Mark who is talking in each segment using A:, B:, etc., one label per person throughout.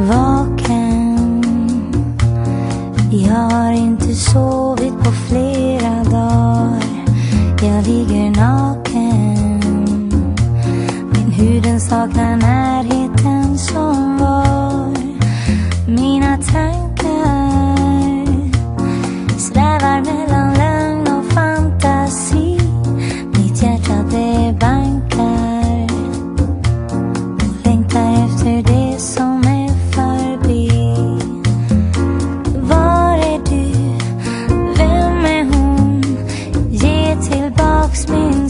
A: vaken. Jag har inte sovit på flera dagar.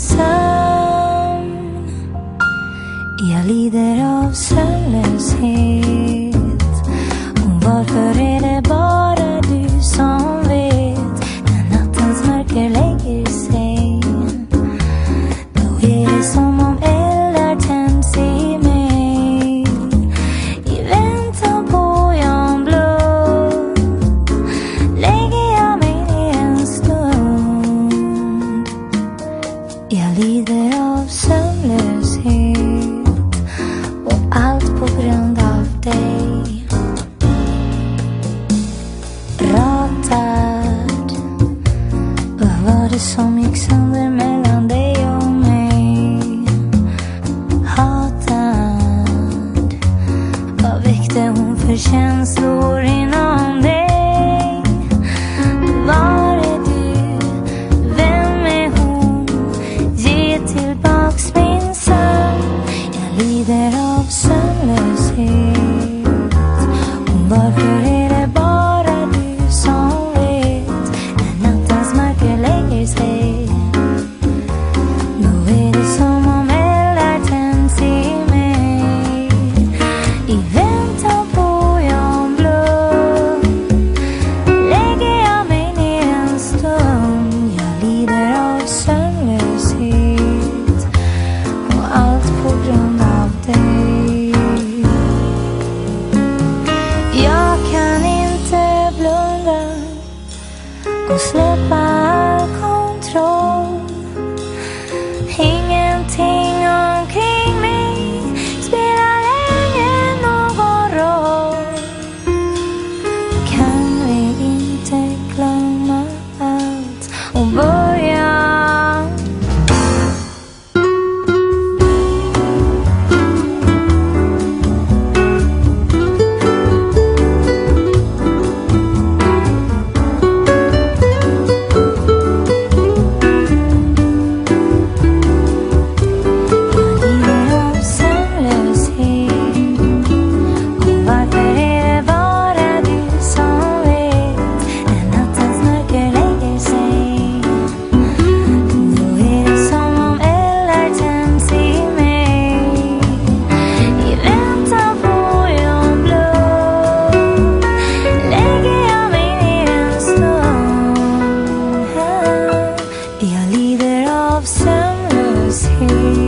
A: inside. Jag lider av sömnlöshet och allt på grund av dig. Ratad, vad var det som gick sönder mellan dig och mig? Hatad, vad väckte hon för känslor? will slip by. of summer's here.